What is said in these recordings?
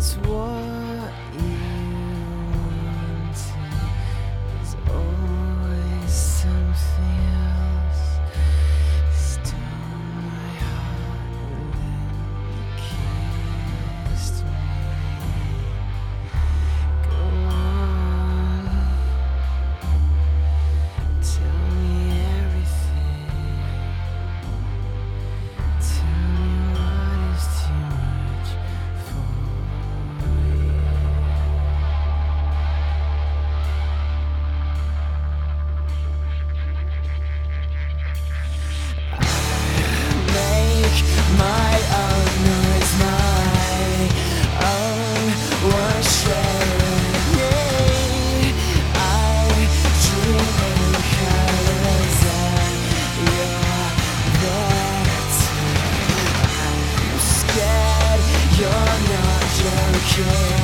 as war. cure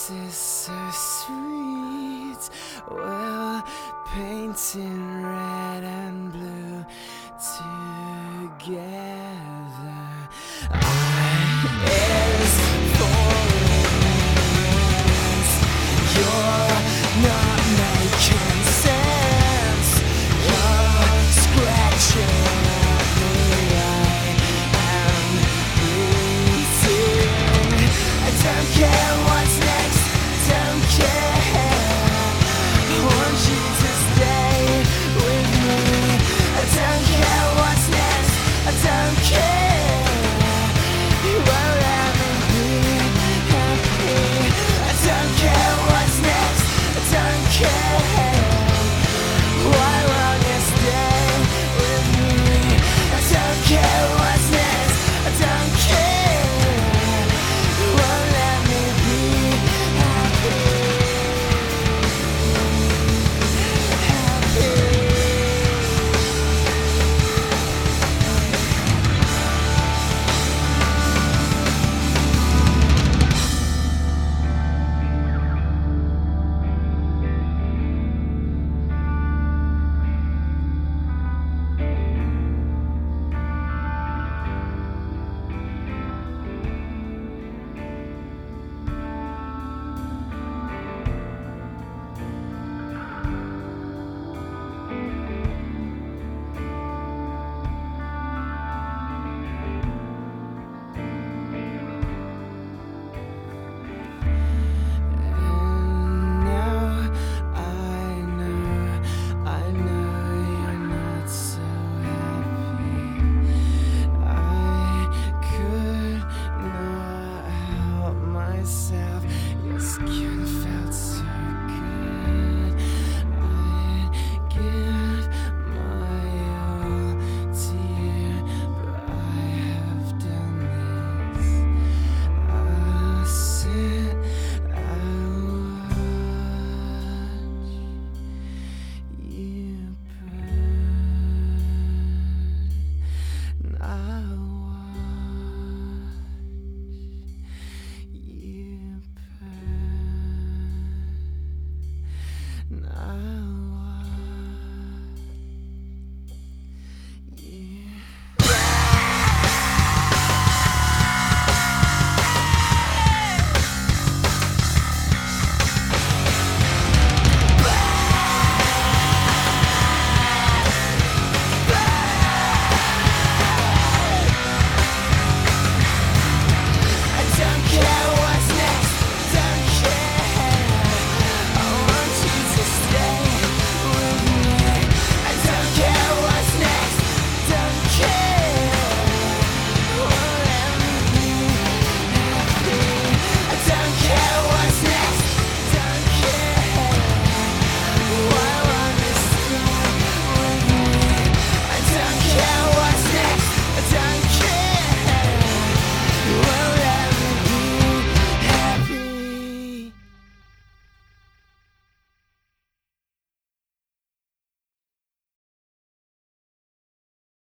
voice is so sweet. Well, painting